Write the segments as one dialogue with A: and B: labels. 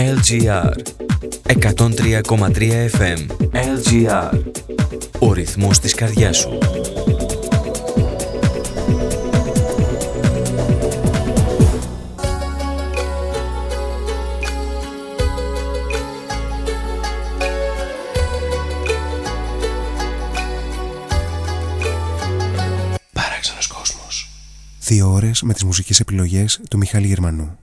A: LGR 103,3 FM LGR Ο ρυθμός της καρδιάς σου.
B: Παράξενος κόσμος. Δύο ώρες με τις μουσικές επιλογές του Μιχάλη Γερμανού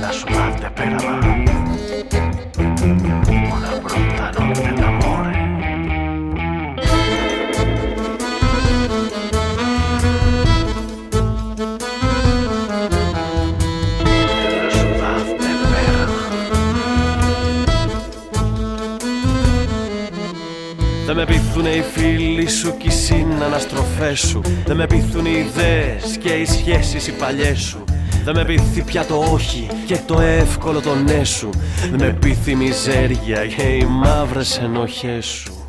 C: Τα ciudad de πέρα, Una. Δεν με
D: πείθουν οι φίλοι σου κι οι συναναστροφές σου. Δεν με πείθουν οι ιδέες και οι σχέσεις οι παλιές σου δεν με πείθει πια το όχι και το εύκολο το ναι σου. Δεν με πείθει η μιζέρια και οι μαύρες ενοχές σου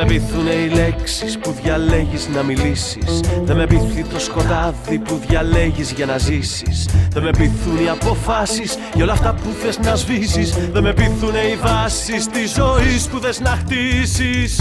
D: με πείθουν οι λέξεις που διαλέγεις να μιλήσεις. Δεν με πείθει το σκοτάδι που διαλέγεις για να ζήσεις. Δεν με πείθουν οι αποφάσεις για όλα αυτά που θες να σβήσεις. Δεν με πείθουν οι βάσεις της ζωής που θες να χτίσεις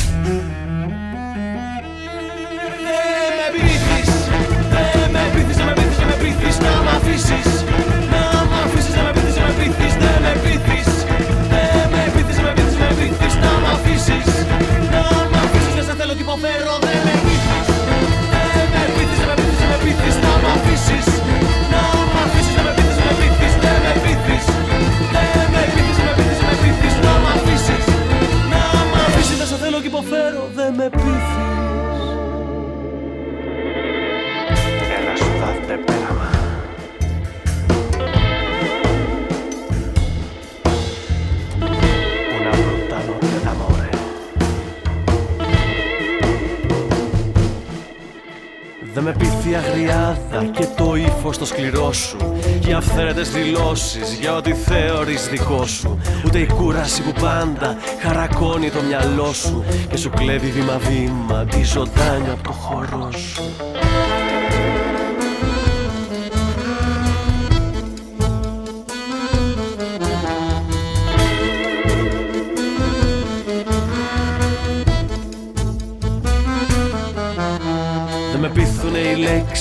D: σκληρό σου Και οι αυθαίρετες δηλώσεις για ό,τι θεωρείς δικό σου. Ούτε η κούραση που πάντα χαρακώνει το μυαλό σου Και σου κλέβει βήμα-βήμα τη ζωντάνια από το χώρο σου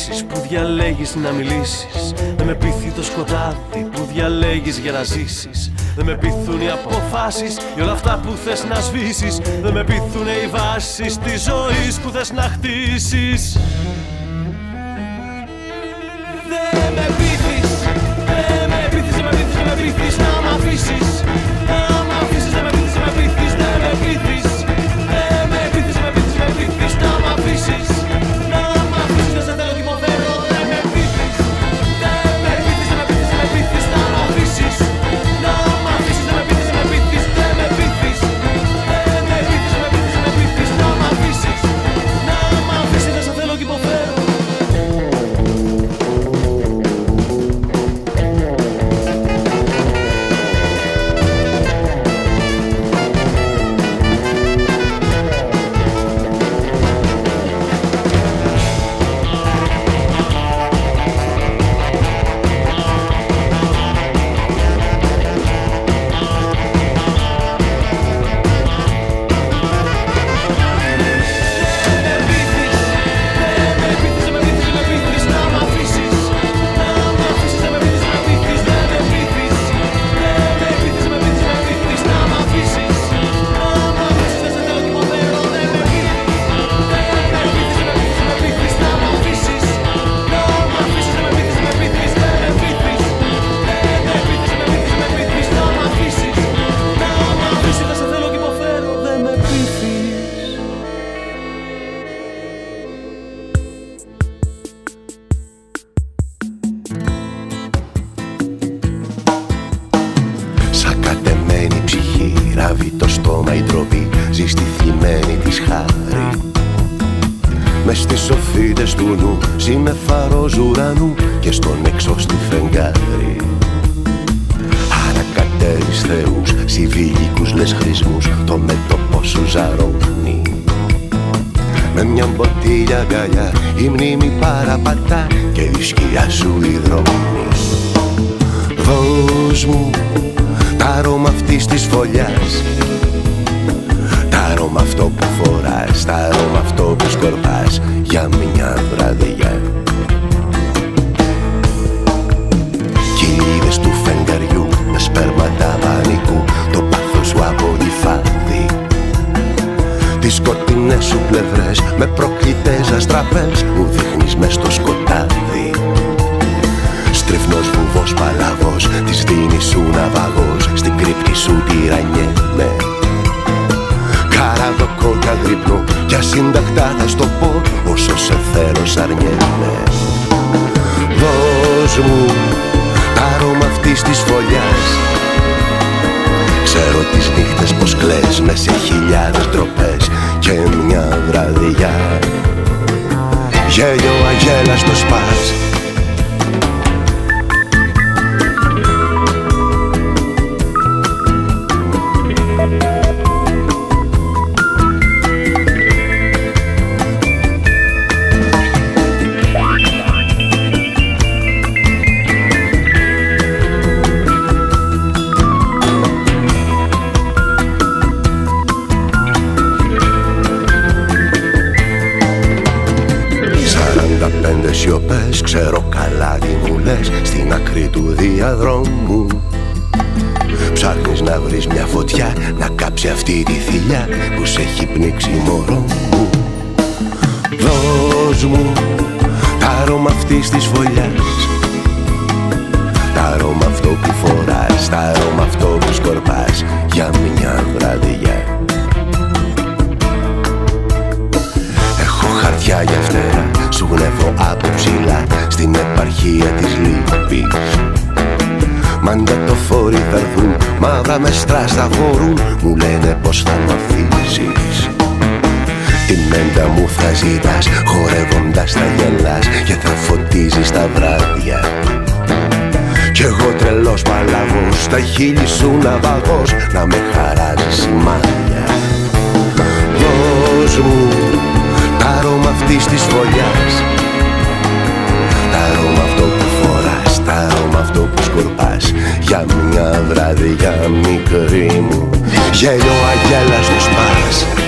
D: λέξεις που διαλέγεις να μιλήσεις. Δεν με πείθει το σκοτάδι που διαλέγεις για να ζήσεις. Δεν με πείθουν οι αποφάσεις για όλα αυτά που θες να σβήσεις. Δεν με πείθουν οι βάσεις της ζωής που θες να χτίσεις
E: ναυαγός να με χαράρει σημάδια. Δώσ' μου τα αρώμα αυτής της φωλιάς. Τα αρώμα αυτό που φοράς, τα αρώμα αυτό που σκορπάς. Για μια βραδιά μικρή μου γέλιο
F: αγέλας στους πας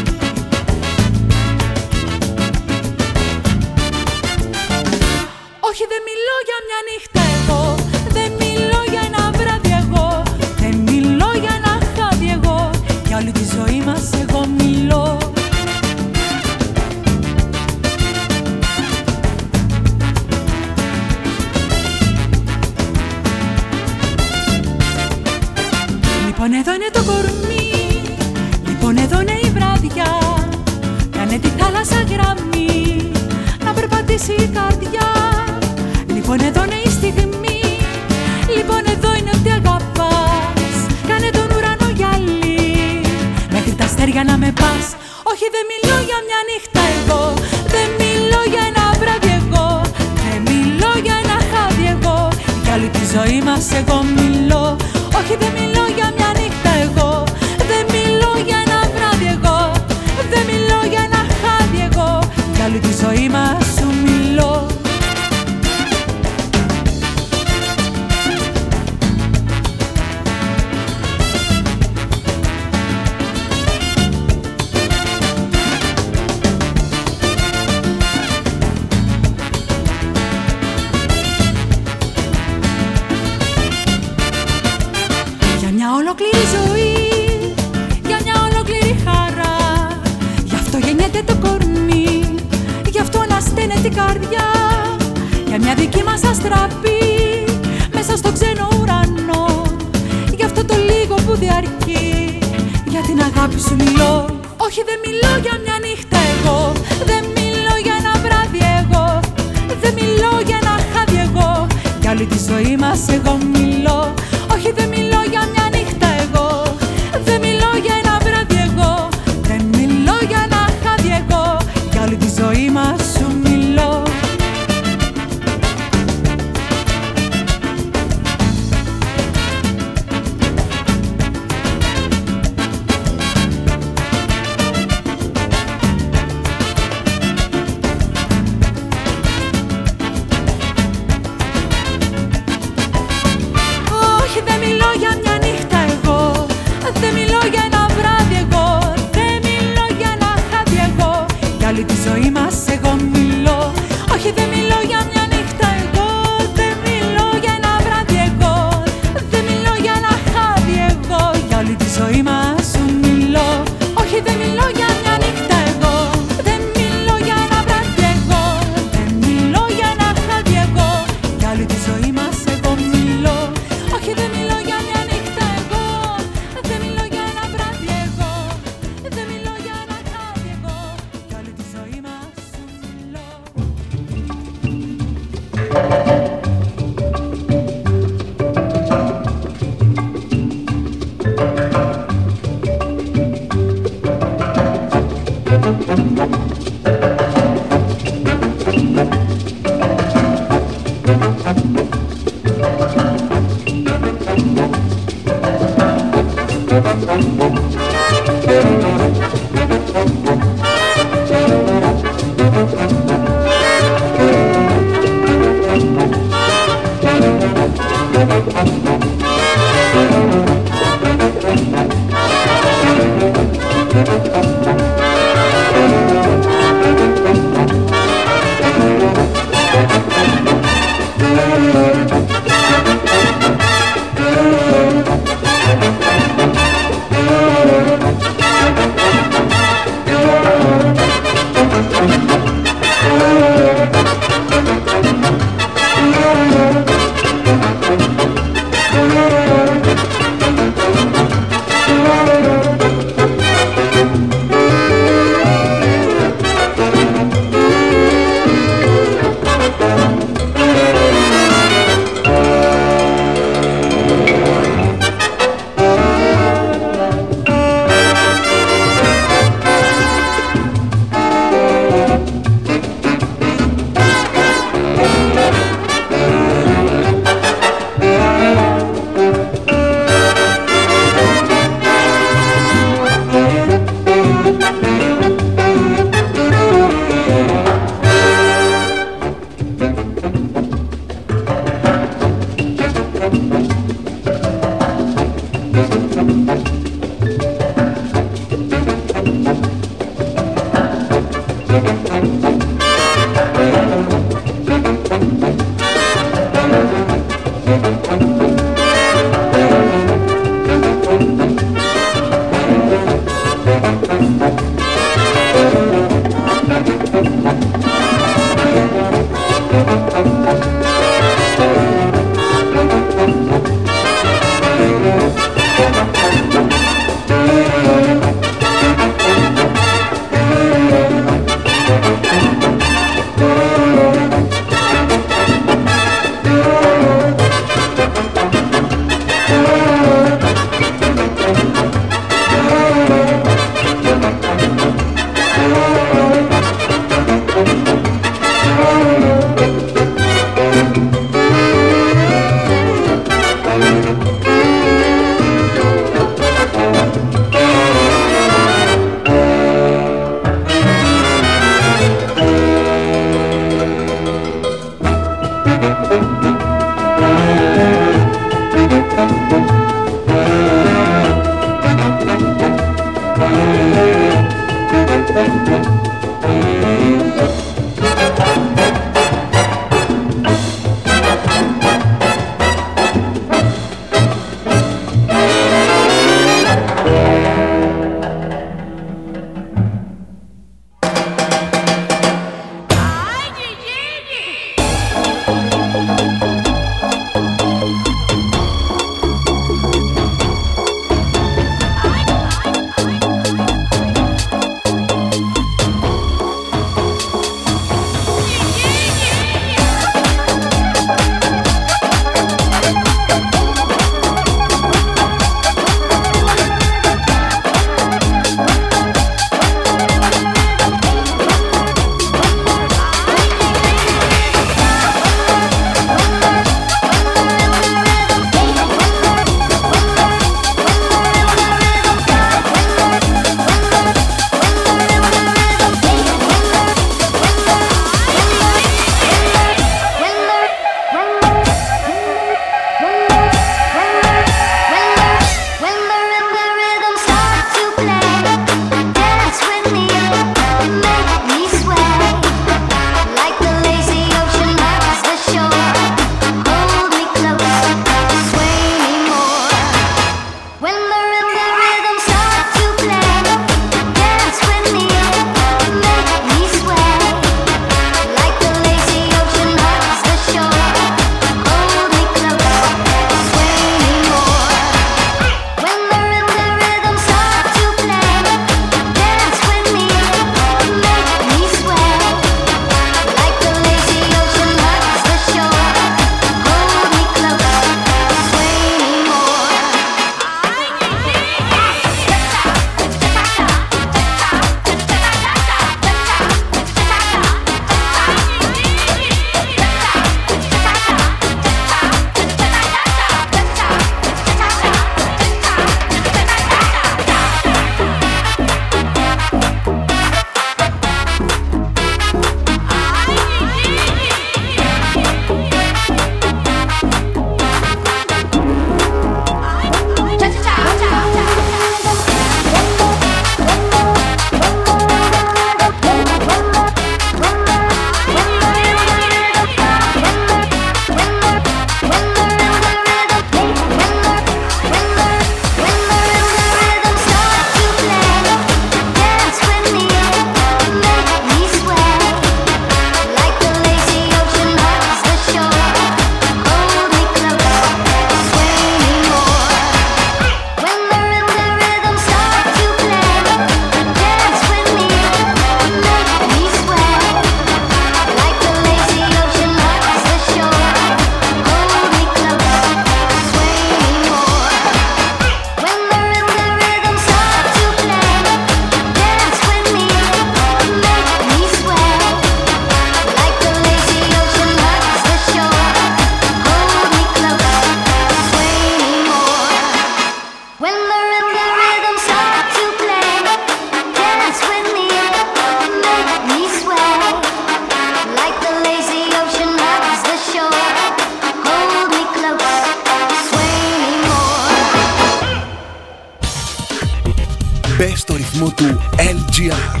G: Σταθμό του LGR.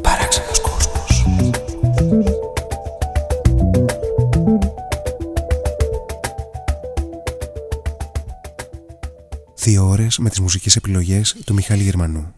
H: Παράξενος κόσμος. Δύο ώρες με τις μουσικές επιλογές του Μιχάλη Γερμανού.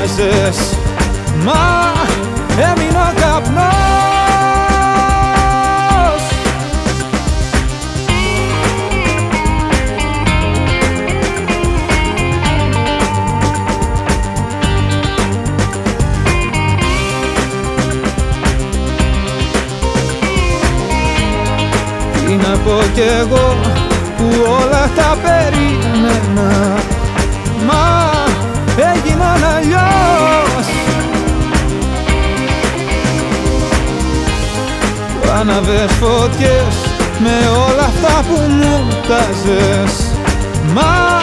I: Μου τάζες Μα έμεινα καπνός. Να πω κι εγώ που όλα τα περίμενα Άναβες φωτιές με όλα αυτά που μου τάζες Μα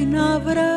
D: την αύρα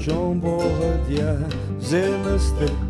D: Jean Bordia, Zemestek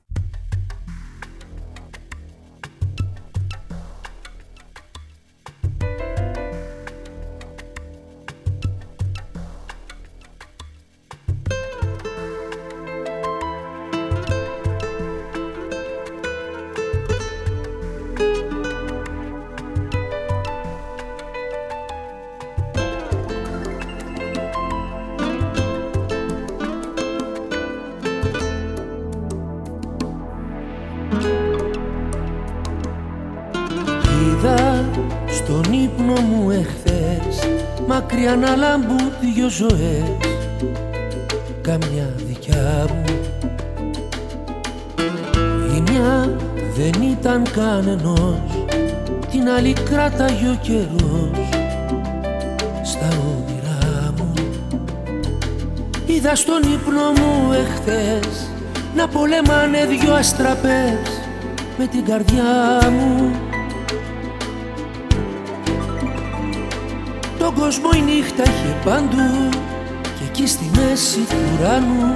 J: Εκεί στη μέση του ουρανού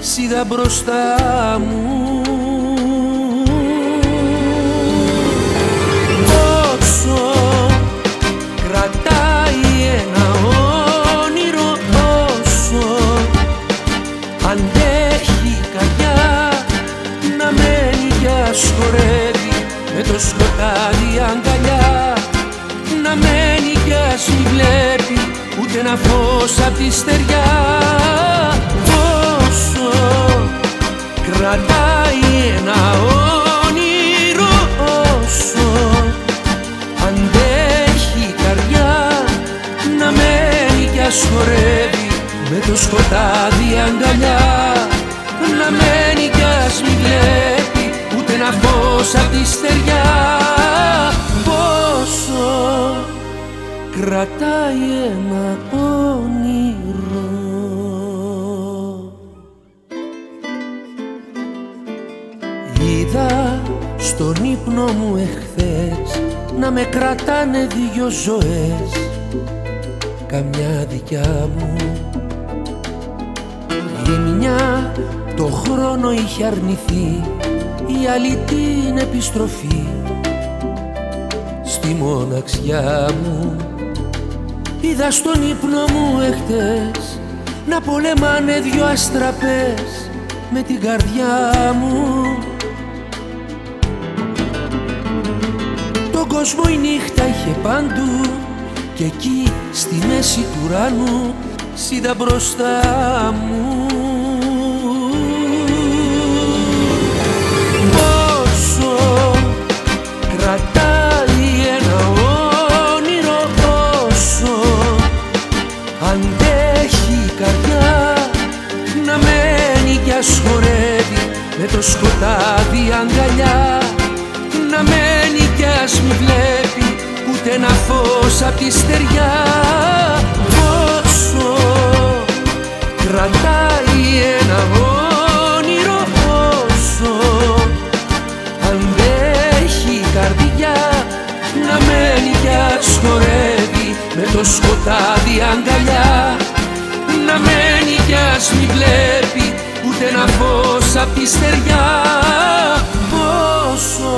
J: Σίδα μπροστά μου. Όσο κρατάει ένα όνειρο Όσο αντέχει η καρδιά Να μένει κι ας χορεύει Με το σκοτάδι αγκαλιά Να μένει κι ας μη βλέπει Ούτε ένα φως απ' τη στεριά. Όσο κρατάει ένα όνειρο Όσο αντέχει η καρδιά Να μένει κι ας χορεύει Με το σκοτάδι αγκαλιά. Να μένει κι ας μη βλέπει Ούτε ένα φως απ' τη στεριά κρατάει ένα όνειρο. Είδα στον ύπνο μου εχθές να με κρατάνε δυο ζωές. Καμιά δικιά μου. Η μια το χρόνο είχε αρνηθεί η άλλη την επιστροφή. Στη μοναξιά μου Είδα στον ύπνο μου εχθές να πολεμάνε δυο αστραπές με την καρδιά μου. Τον κόσμο η νύχτα είχε παντού και εκεί στη μέση του ουρανού σίδα μπροστά μου. Πόσο κρατάει μένει κι ας χορεύει με το σκοτάδι αγκαλιά. Να μένει κι ας μη βλέπει ούτε ένα φως απ' τη στεριά. Πόσο κρατάει ένα όνειρο πόσο αντέχει η καρδιά. Να μένει κι ας χορεύει με το σκοτάδι αγκαλιά. Να μένει κι ας μη βλέπει ούτε ένα φως απ' τη στεριά. Πόσο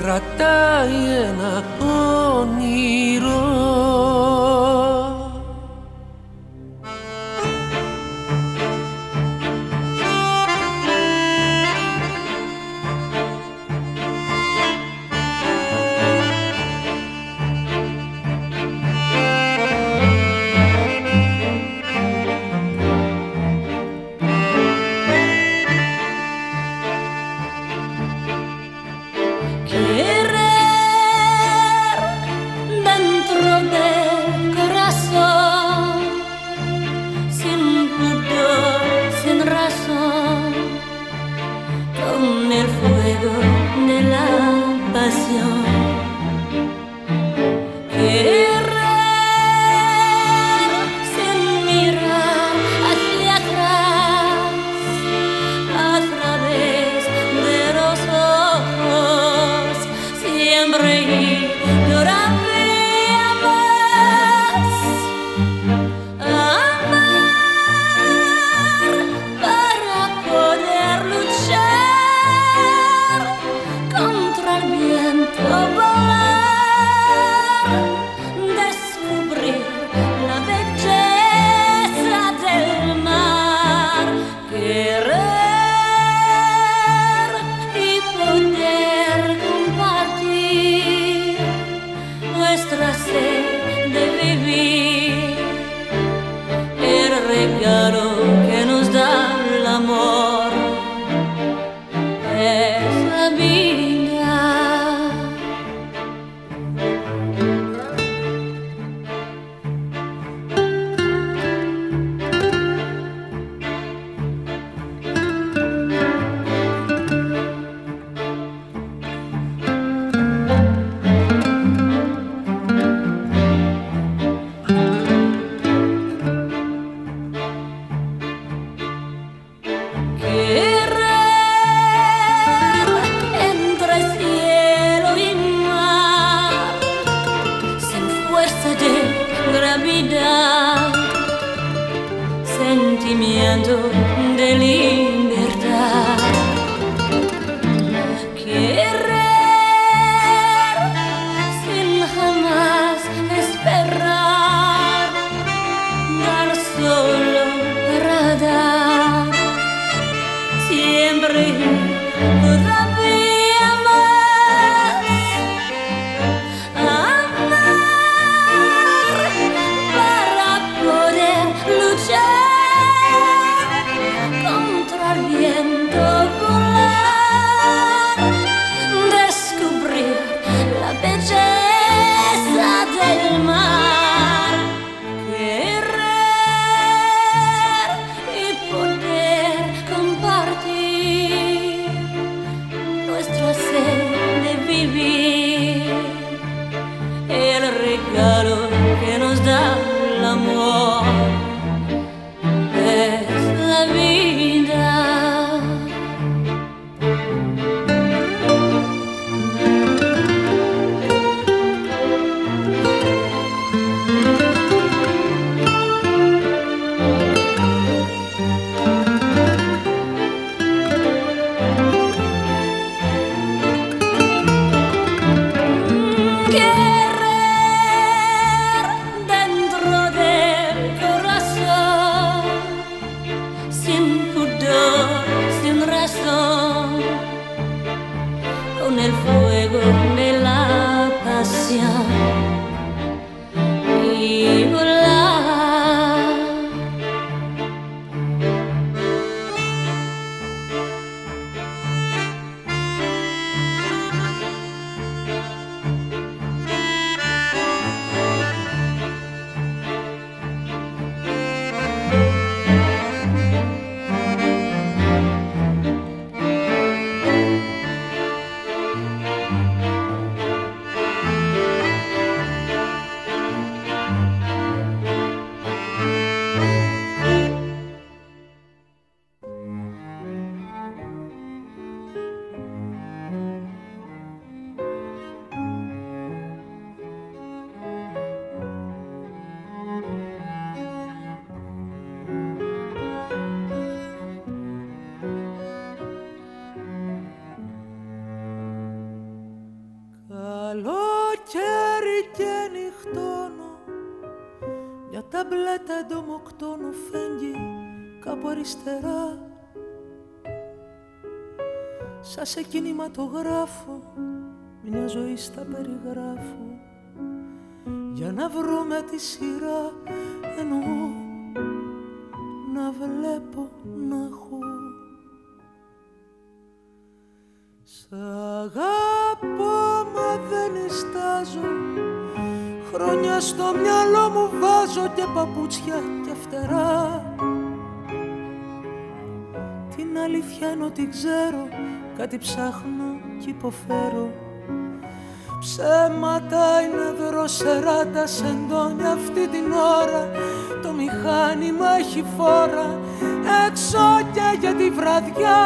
J: κρατάει ένα όνειρο Σαν σε κινηματογράφο Μια ζωή στα περιγράφω. Για να βρούμε τη σειρά Εννοώ να βλέπω να έχω. Σ' αγαπώ μα δεν ειστάζω Χρόνια στο μυαλό μου βάζω και παπούτσια και φτερά. Την αλήθεια είναι ότι ξέρω Κάτι ψάχνω κι υποφέρω. Ψέματα είναι δροσερά τα σεντόνια αυτή την ώρα. Το μηχάνημα έχει φόρα. Έξω και για τη βραδιά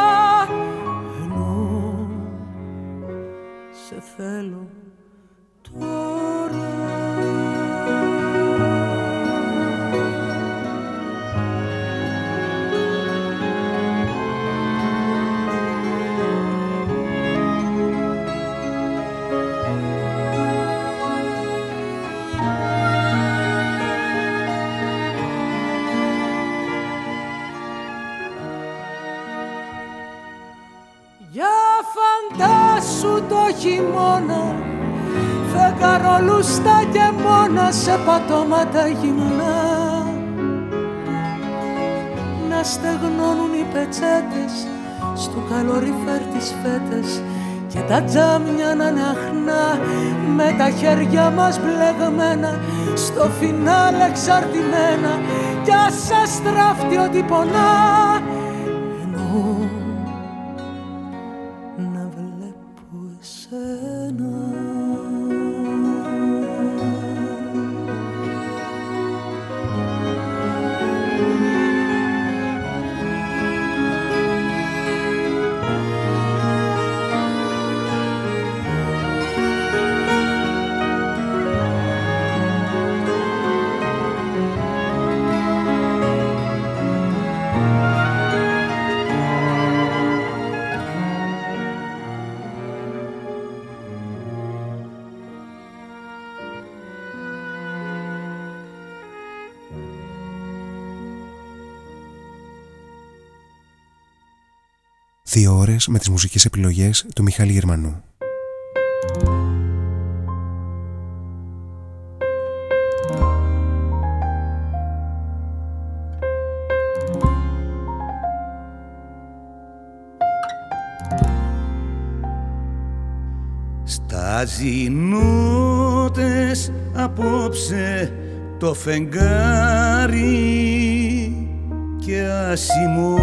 J: σε πατώματα γυμνά. Να στεγνώνουν οι πετσέτες Στου καλοριφέρ τις φέτες Και τα τζάμια να είναι αχνά. Με τα χέρια μας μπλεγμένα Στο φινάλε εξαρτημένα. Κι ας σας στράφτει ότι πονά
K: Δύο ώρες με τις μουσικές επιλογές του Μιχάλη Γερμανού.
L: Στάζει νότες απόψε το φεγγάρι και άσημο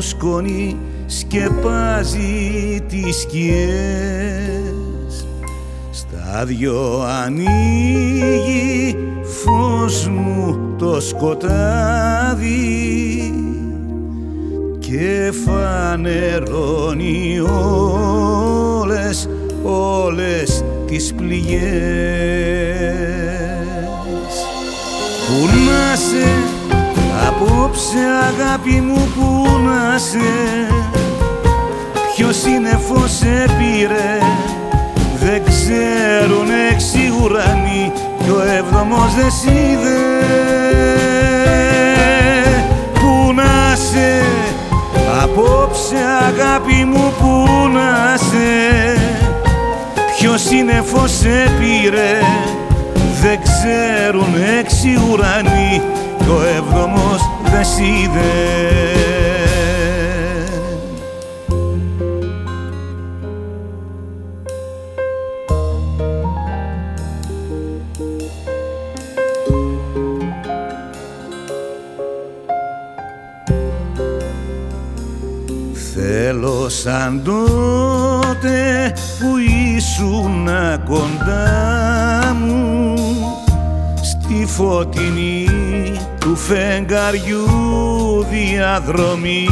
L: σκόνη σκεπάζει τις σκιές. Στα δυο ανοίγει φως μου το σκοτάδι και φανερώνει όλες, όλες τις πληγές. Πού να σε απόψε αγάπη μου που να σε. Ποιος είναι φως σε πήρε δεν ξέρουν έξι ουρανοί κι ο έβδομος δεν σ' είδε. Πού να σε. Απόψε αγάπη μου που να σε. Ποιος είναι φως σε πήρε δεν ξέρουν έξι ουρανοί κι ο έβδομος δεν σ' είδε. Θέλω σαν τότε που ήσουν κοντά μου στη φωτεινή του φεγγαριού διαδρομή.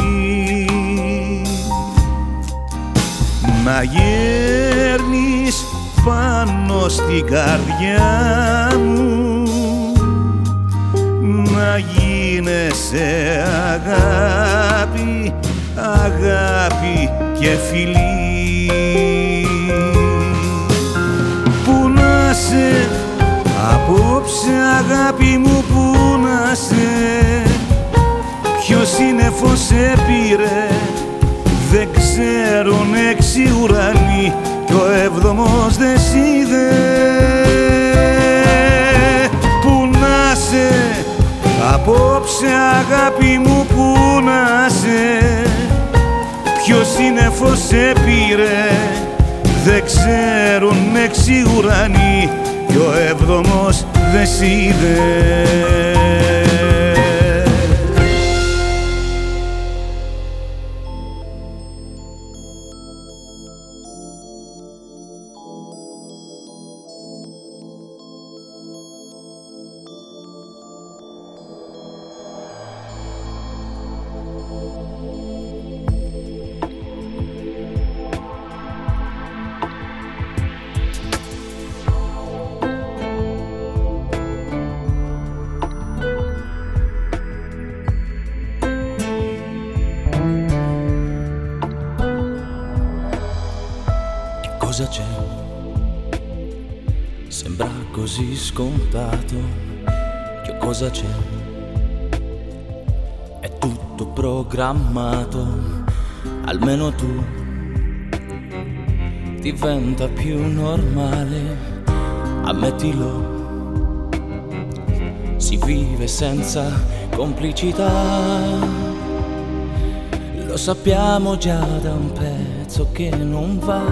L: Να γέρνεις πάνω στην καρδιά μου να γίνεσαι αγάπη αγάπη και φιλή. Πού να σε απόψε αγάπη μου που να σε Ποιος είναι φως σε πήρε δεν ξέρουν έξι ουρανοί κι ο έβδομος δεν σ' είδε Πού να σε απόψε αγάπη μου που να σε Ποιος είναι φως σε πήρε δεν ξέρουν έξι ουρανοί κι ο έβδομος δεν σ' είδε
G: amato, almeno tu, diventa più normale, ammettilo. Si vive senza complicità, lo sappiamo già da un pezzo che non va,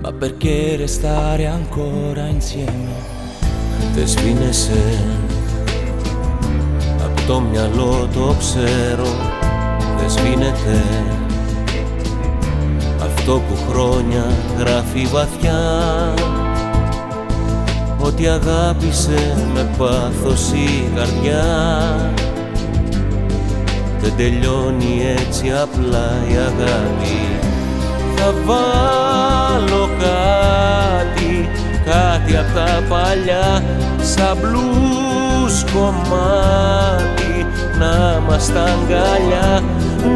G: ma perché restare ancora insieme?
D: Te spine το μυαλό το ξέρω δεν σβήνεται. Αυτό που χρόνια γράφει βαθιά Ότι αγάπησε με πάθος η καρδιά. Δεν τελειώνει έτσι απλά η αγάπη. Θα βάλω κάτι, κάτι απ' τα παλιά σαν μπλούς κομμάτι να μας τα αγκαλιά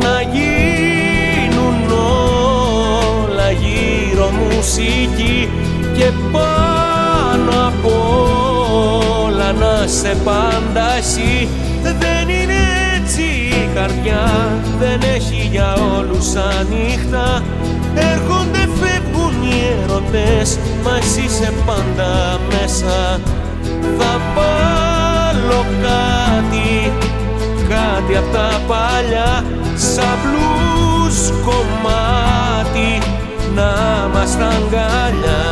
D: να γίνουν όλα γύρω μουσική και πάνω απ' όλα να σε πάντα εσύ. Δεν είναι έτσι η καρδιά δεν έχει για όλους ανοιχτά. Έρχονται φεύγουν οι έρωτες μα εσύ είσαι πάντα μέσα. Θα βάλω κάτι, κάτι απ' τα παλιά. Σαν blues κομμάτι να μας τα αγκαλιά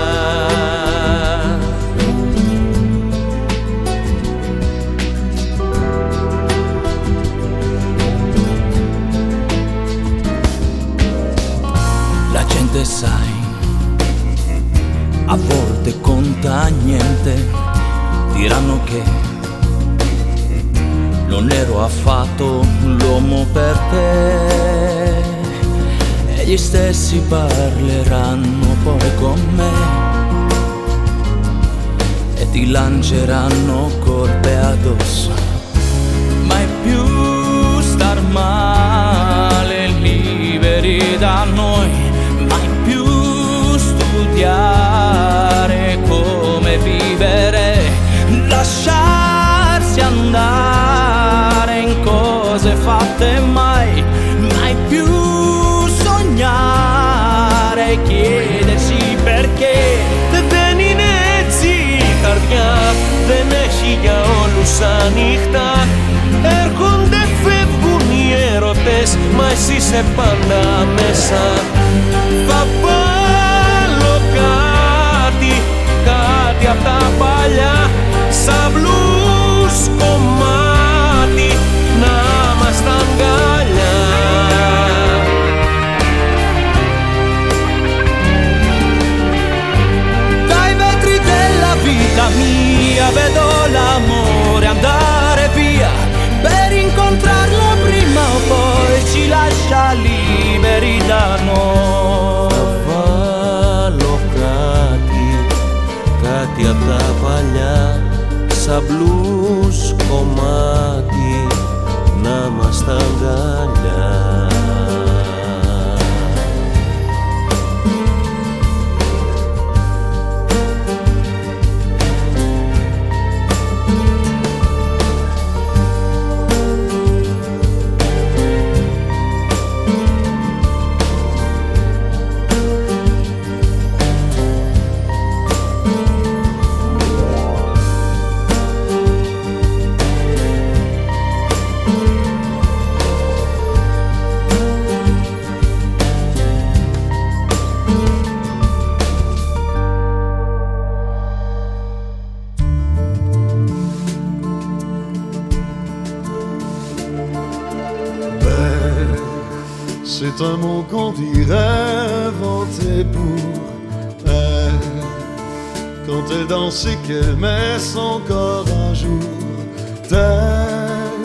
M: La gente sai, a volte conta niente, diranno che non ero affatto l'uomo per te. E gli stessi parleranno poi con me e ti lanceranno colpe addosso. Mai più star male liberi da noi, mai più studiare come vivere, lasciarsi andare cose fatte mai, mai più sognare, chiedersi perché.
D: Δεν είναι έτσι η καρδιά Δεν έχει για όλους ανοιχτά Έρχονται, φεύγουν οι έρωτες Μα εσύ είσαι πάντα μέσα Θα βάλω κάτι Κάτι απ' τα παλιά Σαν blues κομμάτι
I: vedo l'amore andare via per incontrarlo prima o poi ci lascia liberi da noi.
D: βάλω κάτι, κάτι απ' τα παλιά σαν blues κομμάτι να μας τα
N: qu'on dirait inventé pour elle. Quand elle danse et qu'elle met son corps à jour, tel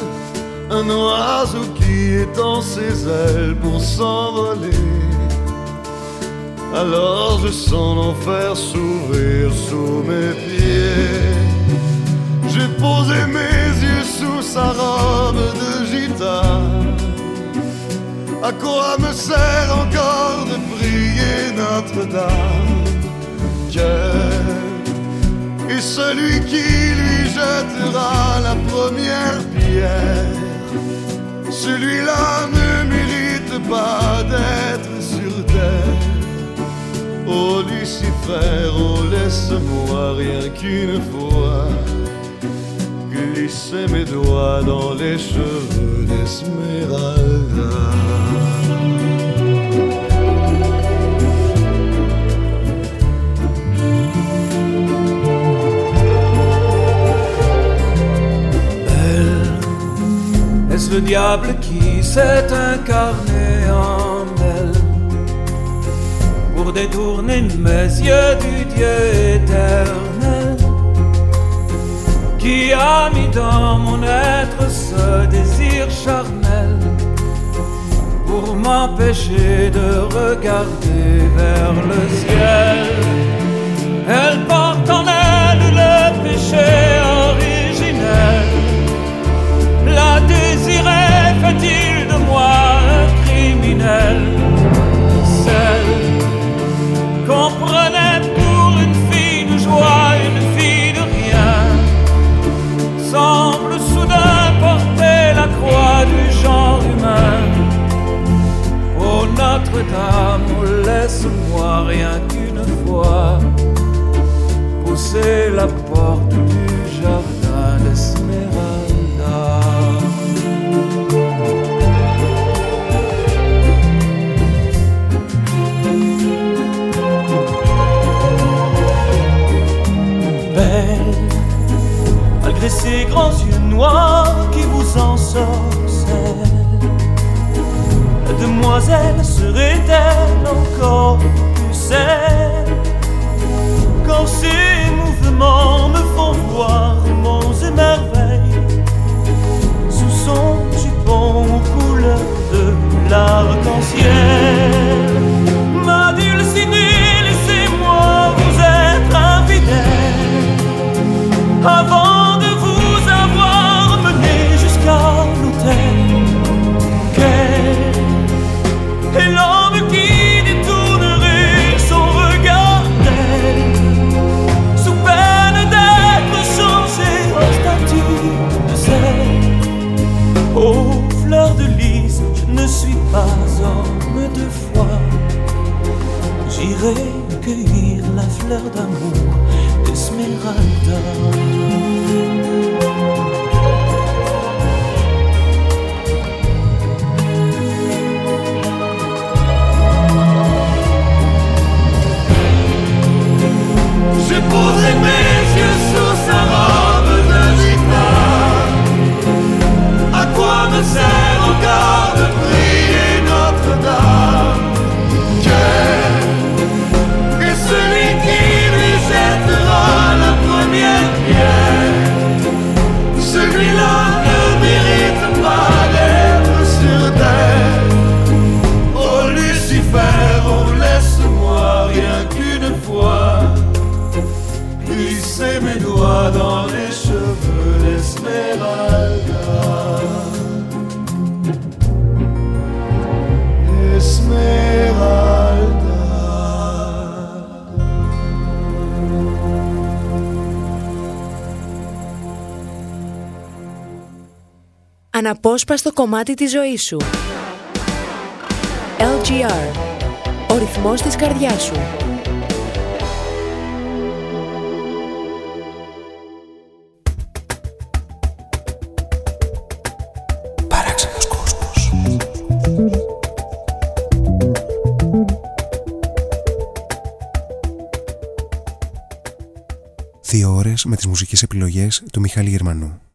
N: un oiseau qui étend ses ailes pour s'envoler. Alors je sens l'enfer s'ouvrir sous mes pieds. J'ai posé mes yeux sous sa robe de gitane. À quoi me sert encore de prier Notre-Dame? Cœur et celui qui lui jettera la première pierre, celui-là ne mérite pas d'être sur terre. Oh Lucifer, oh laisse-moi rien qu'une fois glisser mes doigts dans les cheveux d'Esmeralda.
I: Est-ce le diable qui s'est incarné en elle pour détourner mes yeux du Dieu éternel qui a mis dans mon être ce désir charnel pour m'empêcher de regarder vers le ciel. Elle porte en elle le péché originel. La désirait, fait-il de moi un criminel? Celle qu'on chemin. Oh Notre-Dame, oh, laisse-moi rien qu'une fois pousser la porte du jardin d'Esmeralda. Belle, malgré ses grands yeux noirs demoiselle
N: serait-elle encore pucelle Quand ses mouvements me font voir monts et merveilles Sous son jupon aux couleurs de l'arc-en-ciel. Ma dulcinée, laissez-moi vous être infidèle. Avant
O: αναπόσπαστο κομμάτι της ζωής σου. LGR. Ο ρυθμός της καρδιάς σου.
P: Δύο ώρες με τις μουσικές επιλογές του Μιχάλη Γερμανού.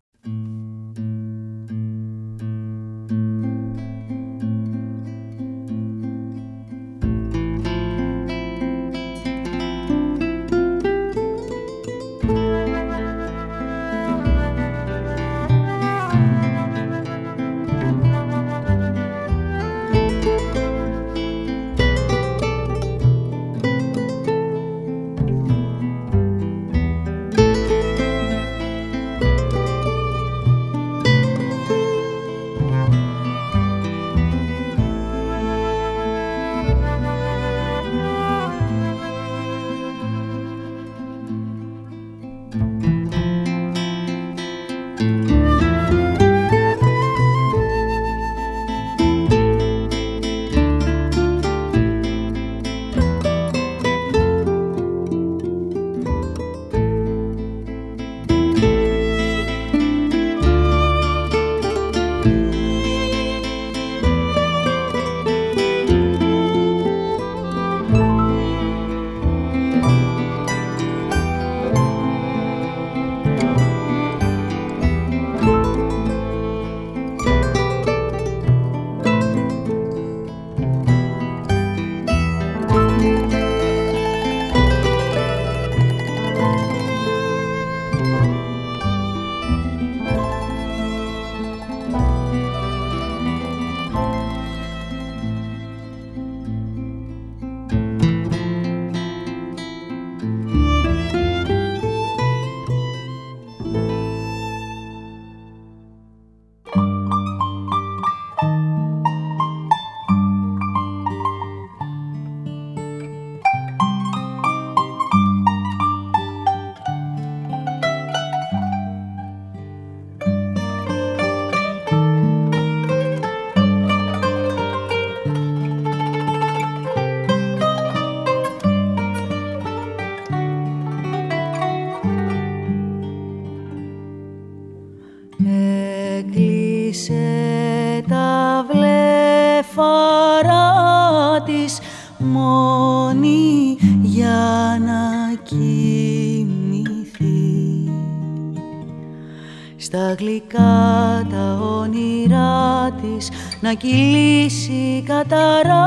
Q: Να
P: κυλήσει καταράχτης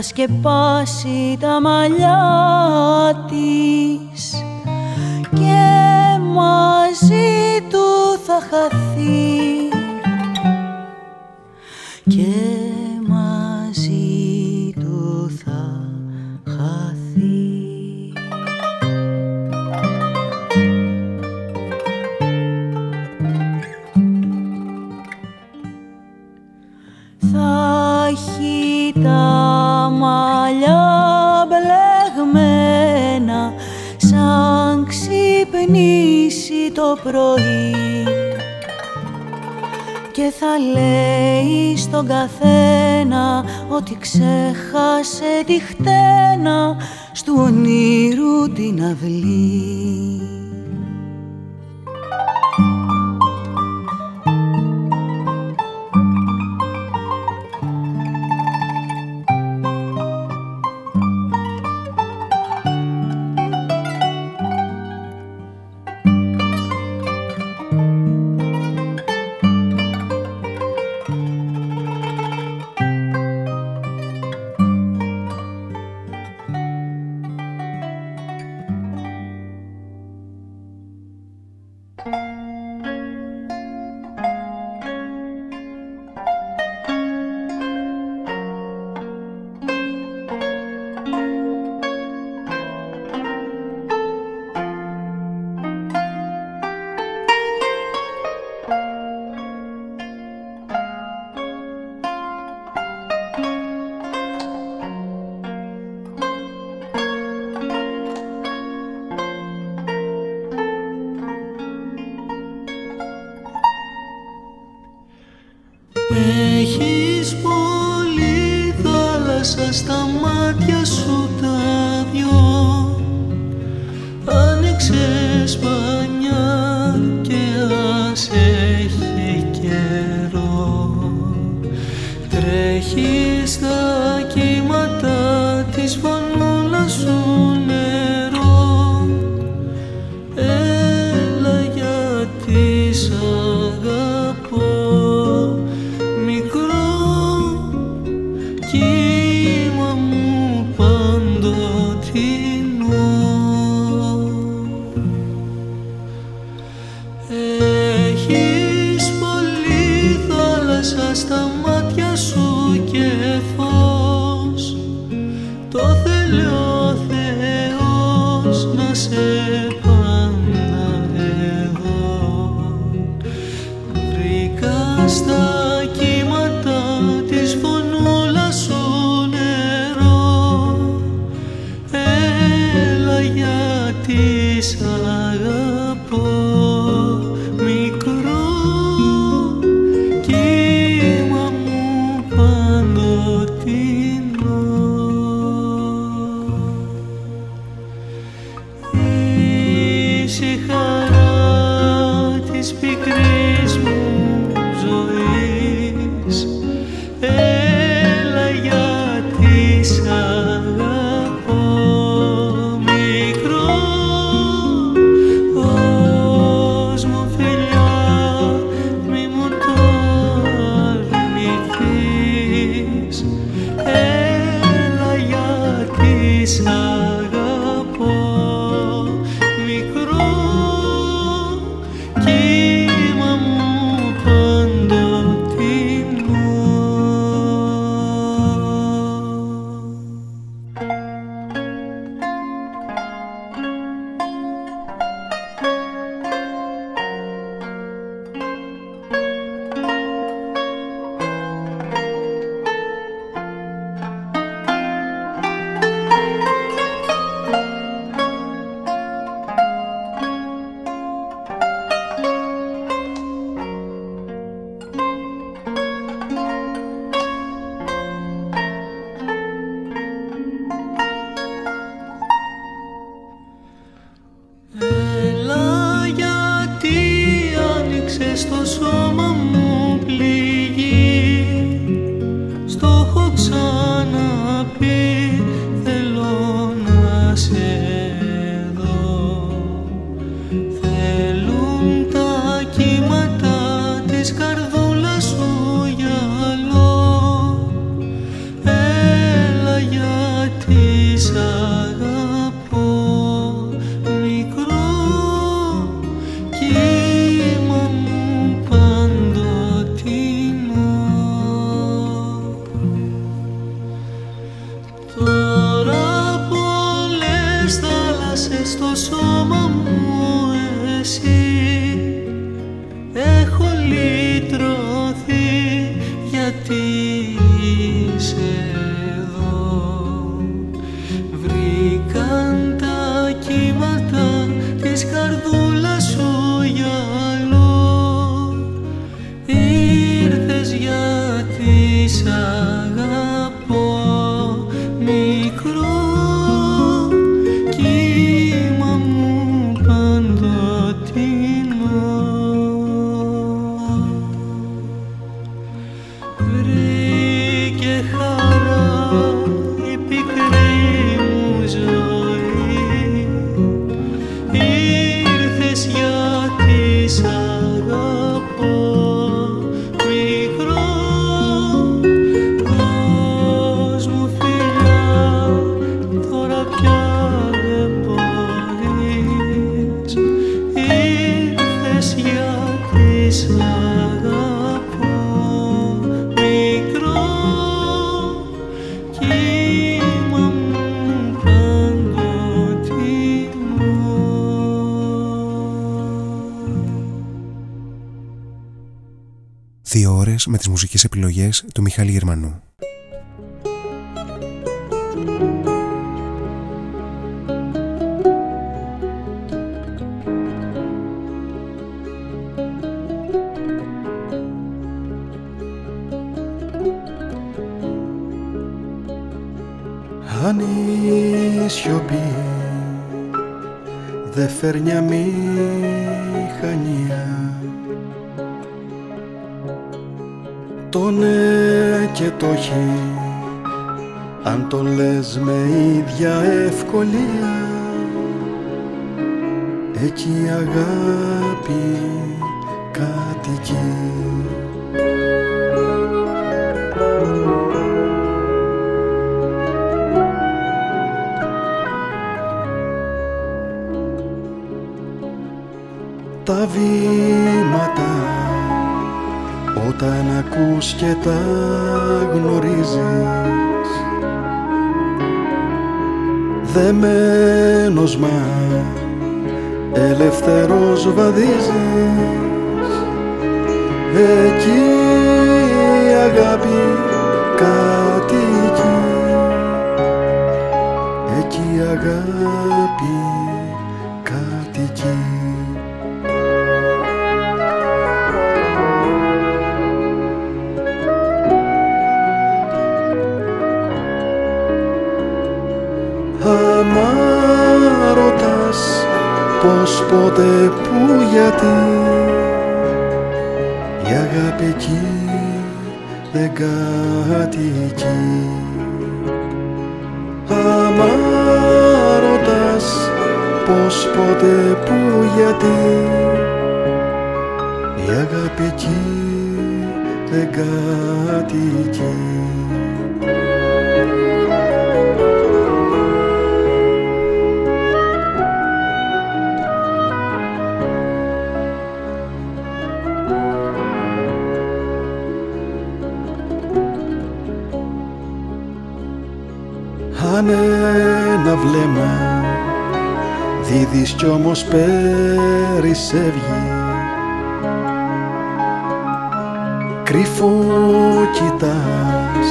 P: θα σκεπάσει τα μαλλιά ξέχασε
R: salir, hermano. αγάπη κατοικεί Άμα ρωτάς πως πότε που γιατί η αγάπη εκεί δεν κατοικεί πώς, πότε, πού, γιατί. Η αγάπη εκεί δεν κατοικεί δίδεις κι όμως περισσεύγει Κρυφό κοιτάς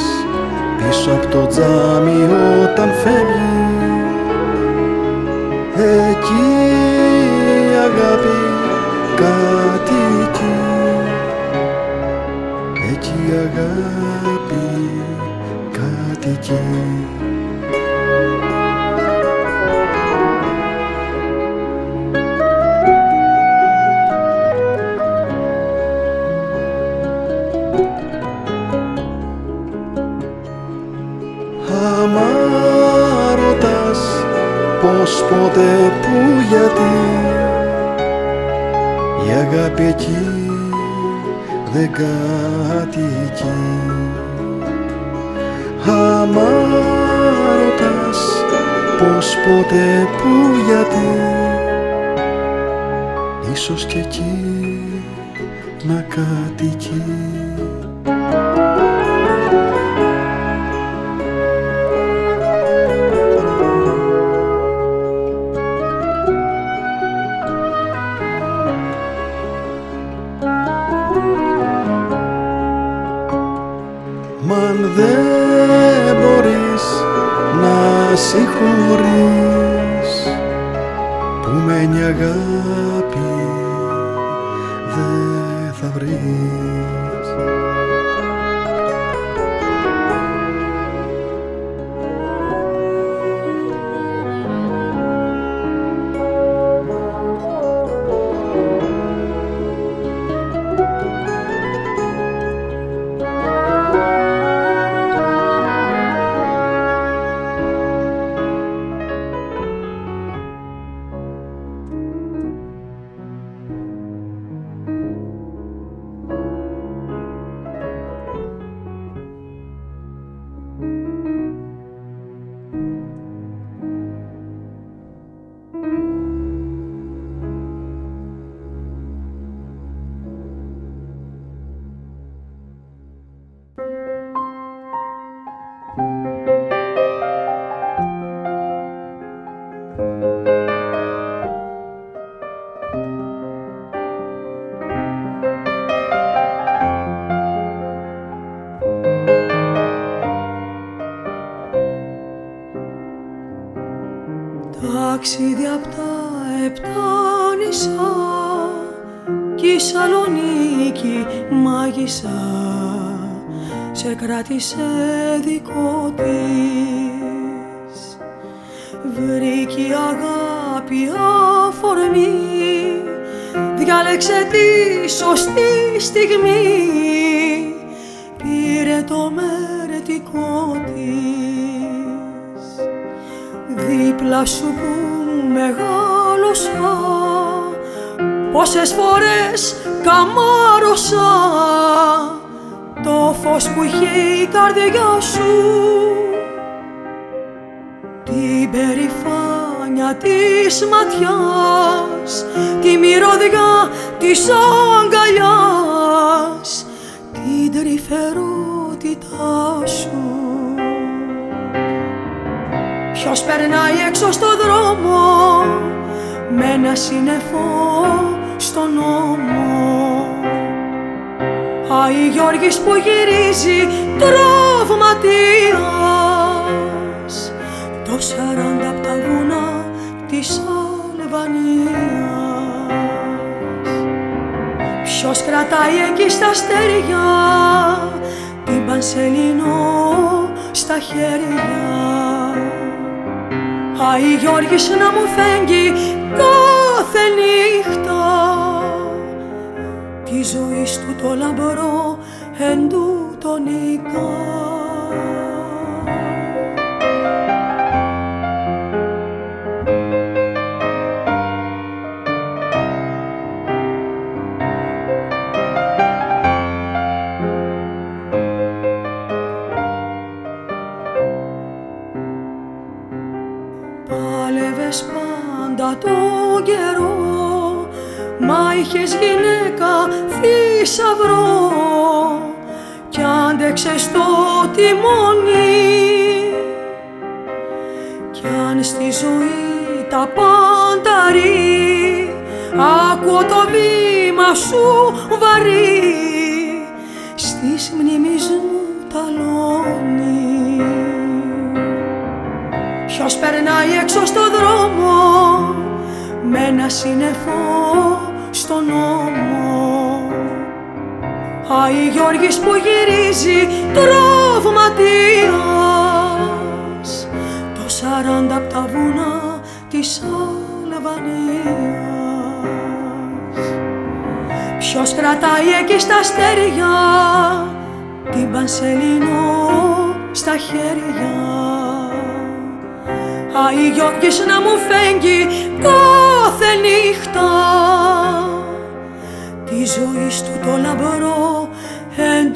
R: πίσω από το τζάμι όταν φεύγει. Εκεί η αγάπη κατοικεί Εκεί. Η αγάπη κατοικεί πώς, πότε, πού, γιατί Η αγάπη εκεί δεν κατοικεί Άμα ρωτάς πώς, πότε, πού, γιατί Ίσως κι εκεί να κατοικείς
S: Ταξίδι απ' τα επτά νησά. Κι η Σαλονίκη μάγισσα σε κράτησε δικό της. Βρήκε η αγάπη αφορμή διάλεξε τη σωστή στιγμή. Πήρε το μερετικό της. Δίπλα σου που μεγάλωσα πόσες φορές καμάρωσα. Το φως που είχε η καρδιά σου την περηφάνια της ματιάς τη μυρωδιά της αγκαλιάς Ποιος περνάει έξω στο δρόμο με ένα σύννεφο στον νόμο. Άι Γιώργης που γυρίζει τραυματίας το σαράντα απ' τα βουνά της Αλβανίας. Ποιος κρατάει εκεί στα στεριά την Πανσελίνο στα χέρια Αϊ Γιώργης να μου φέγγει κάθε νύχτα. Τη ζωή του το λαμπρό εν με ένα σύννεφο στον νόμο. Άι Γιώργης που γυρίζει τραυματίας το σαράντα απ' τα βουνά της Αλβανίας. Ποιος κρατάει εκεί στα αστέρια την Πανσελίνο στα χέρια Άι Γιώργης να μου φέγγει κάθε νύχτα. Τη ζωή του το λαμπρό εν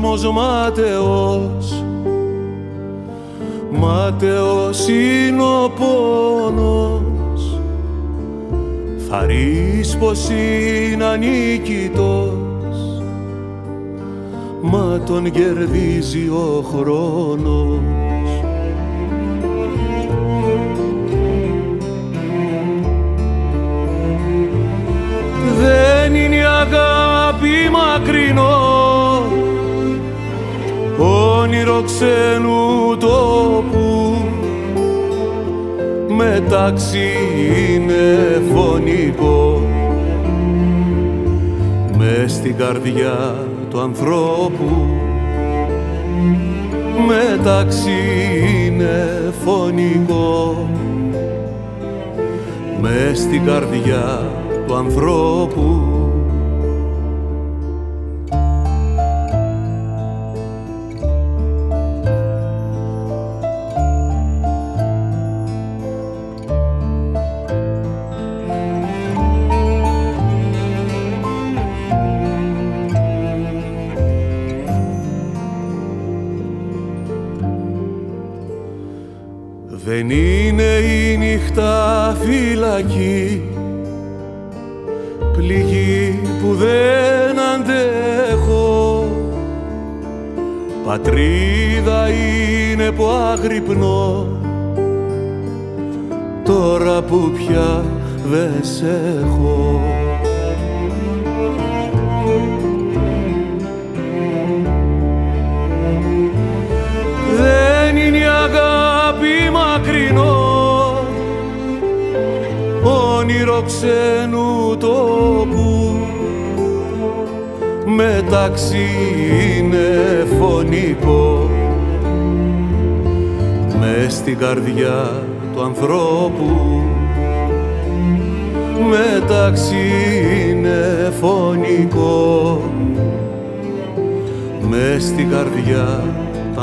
I: κόσμος μάταιος Μάταιος είναι ο πόνος. Θα ρεις πως είναι ανίκητος. Μα τον κερδίζει ο χρόνος. Δεν είναι η αγάπη μακρινός όνειρο ξένου τόπου. Μεταξύ είναι φωνικό. Μες στην καρδιά του ανθρώπου. Μεταξύ είναι φωνικό. Μες στην καρδιά του ανθρώπου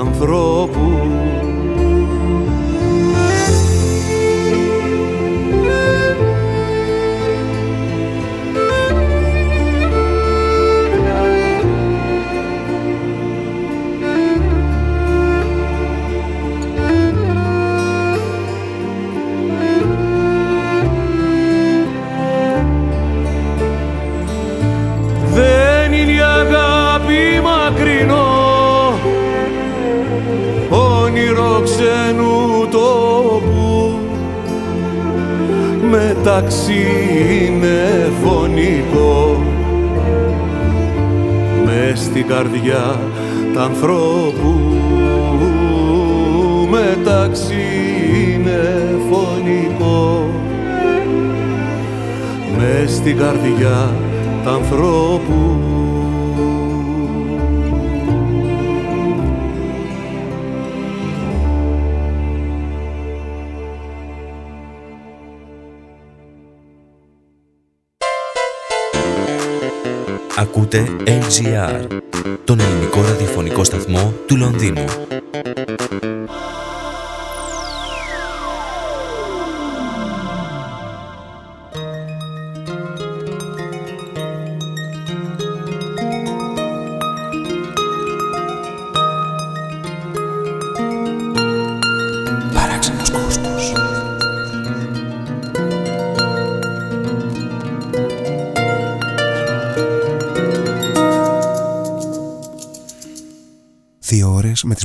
I: του ανθρώπου τ' ανθρώπου. Ακούτε LGR, τον ελληνικό ραδιοφωνικό σταθμό του Λονδίνου.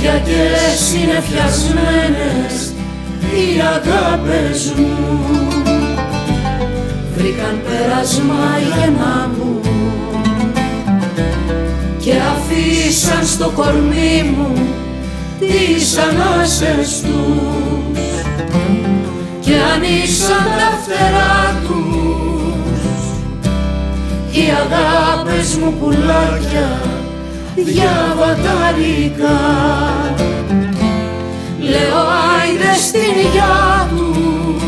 I: Γιατί και συνεφιασμένες οι αγάπες μου. Βρήκαν πέρασμα γεννά μου και αφήσαν στο κορμί μου τις ανάσες τους. Και ανοίξαν τα φτερά τους οι αγάπες μου
T: πουλάκια διαβαταρικά Λέω άιδε στην γεια τους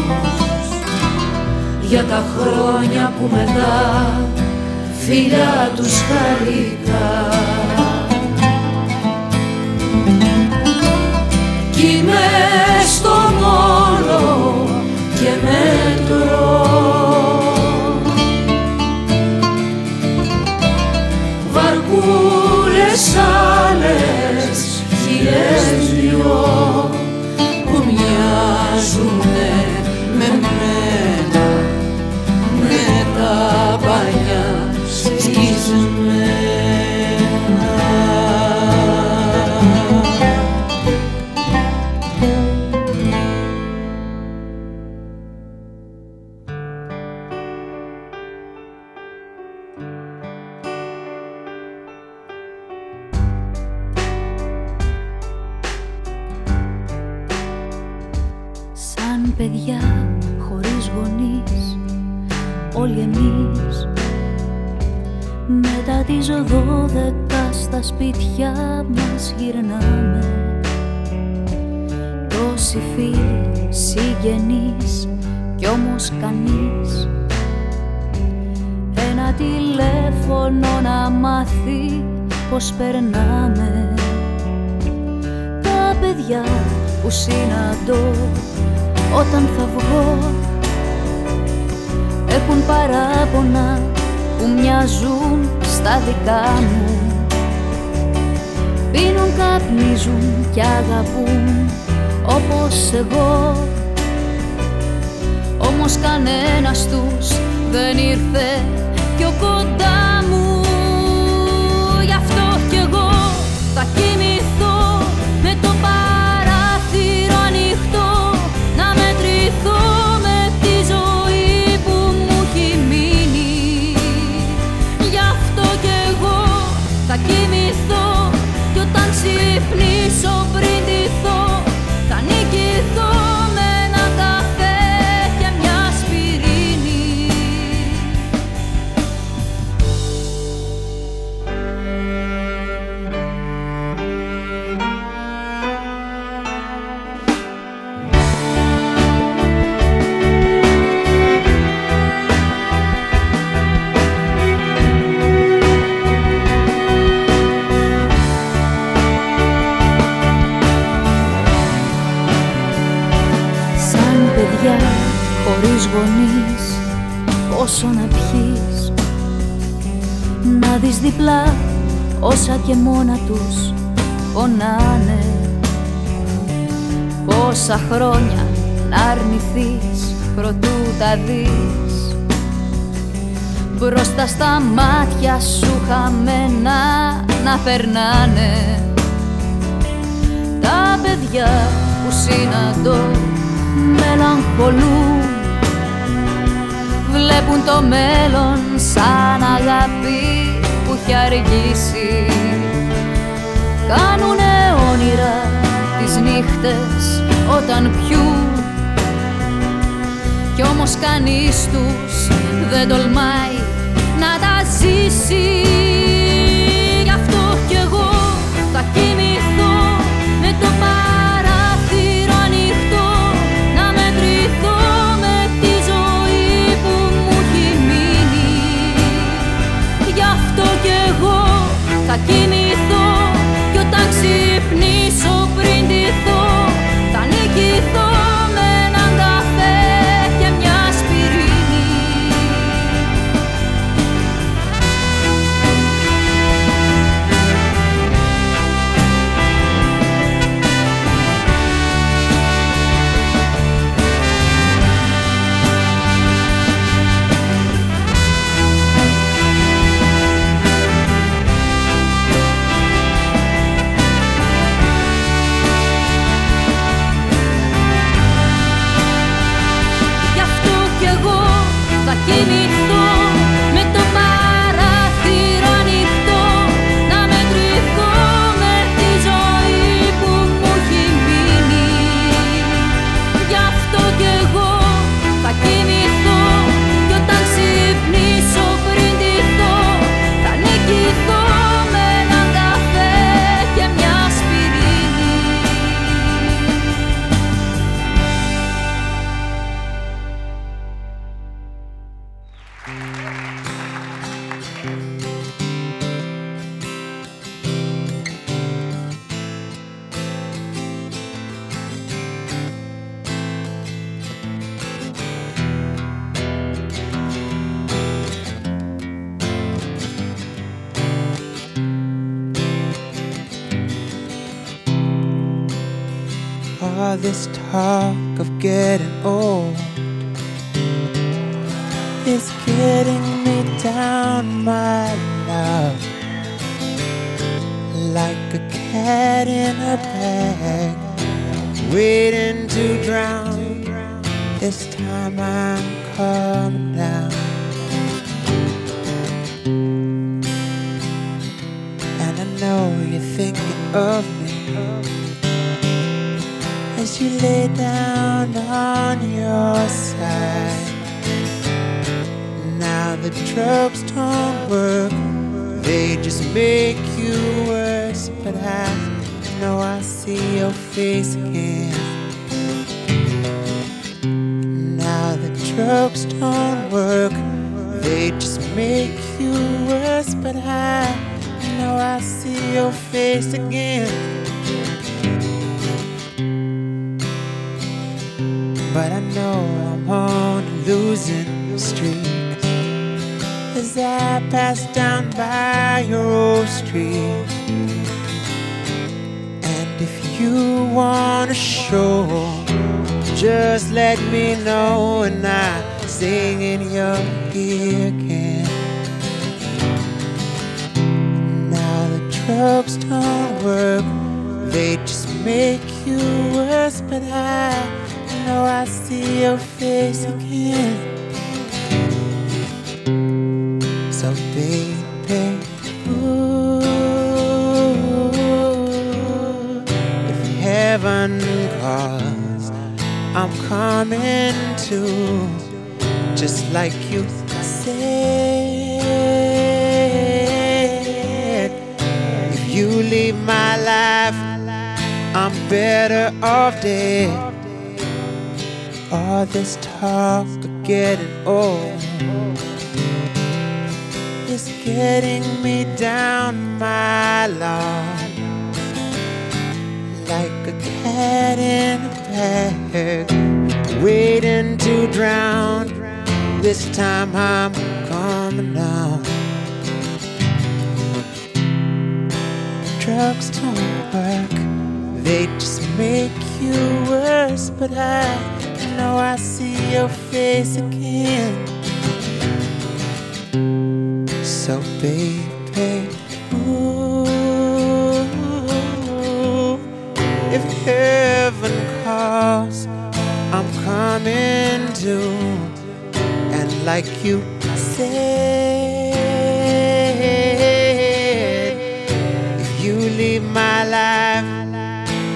T: για τα χρόνια που μετά
U: φιλιά τους χαρικά Κι είμαι στον όλο και
P: με βαρκού άλλες χιλιές δυο που μοιάζουνε
B: με μένα με τα παλιά
P: σκισμένα ζουν στα δικά μου. Πίνουν, καπνίζουν και αγαπούν όπως εγώ. Όμως κανένας τους δεν ήρθε πιο κοντά μου. Γι' αυτό κι εγώ θα κοιμηθώ. sobre πάρεις διπλά όσα και μόνα τους πονάνε. Πόσα χρόνια να αρνηθείς προτού τα δεις. Μπροστά στα μάτια σου χαμένα να περνάνε. Τα παιδιά που συναντώ μελαγχολούν. Βλέπουν το μέλλον σαν αγάπη έχει αργήσει. Κάνουνε όνειρα τις νύχτες όταν πιούν κι όμως κανείς τους δεν τολμάει να τα ζήσει.
V: kini losing streak as I pass down by your street. And if you want to show, just let me know and I sing in your ear again. Now the drugs don't work, they just make you worse. But I know I see your face again. So baby, ooh, if heaven calls, I'm coming to, just like you said. If you leave my life, I'm better off dead. All this talk of getting old is getting me down my lawn like a cat in a bag, waiting to drown. This time I'm coming down. Drugs don't work, they just make you worse. But I know I see your face again. So baby, ooh, if heaven calls, I'm coming to, and like you said, if you leave my life,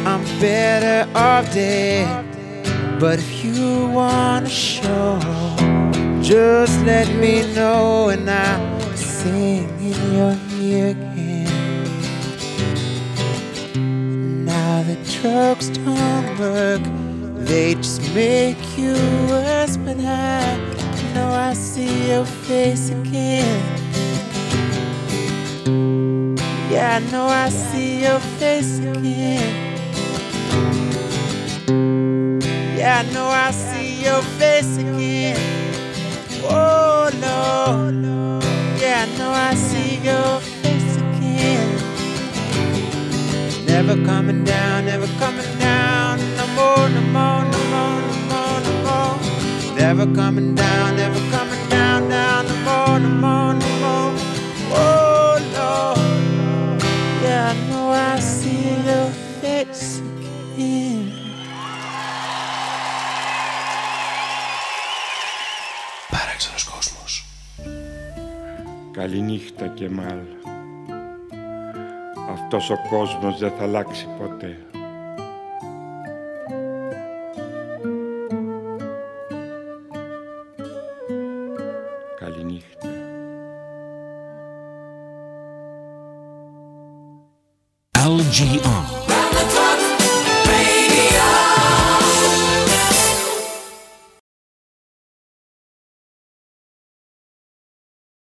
V: I'm better off dead. But if you wanna show, just let me know and I'll sing in your ear again. Now the drugs don't work, they just make you worse. But I know I see your face again. Yeah, I know I see your face again. Yeah, I know I see your face again. Oh no. Yeah, I know I see your face again. Never coming down, never coming down. No more, no more, no more, no more, no more. Never coming down, never coming down, down. No more, no more, no more. Oh
W: Καληνύχτα και μάλ. Αυτός ο κόσμος δεν θα αλλάξει ποτέ. Καληνύχτα.
A: LGR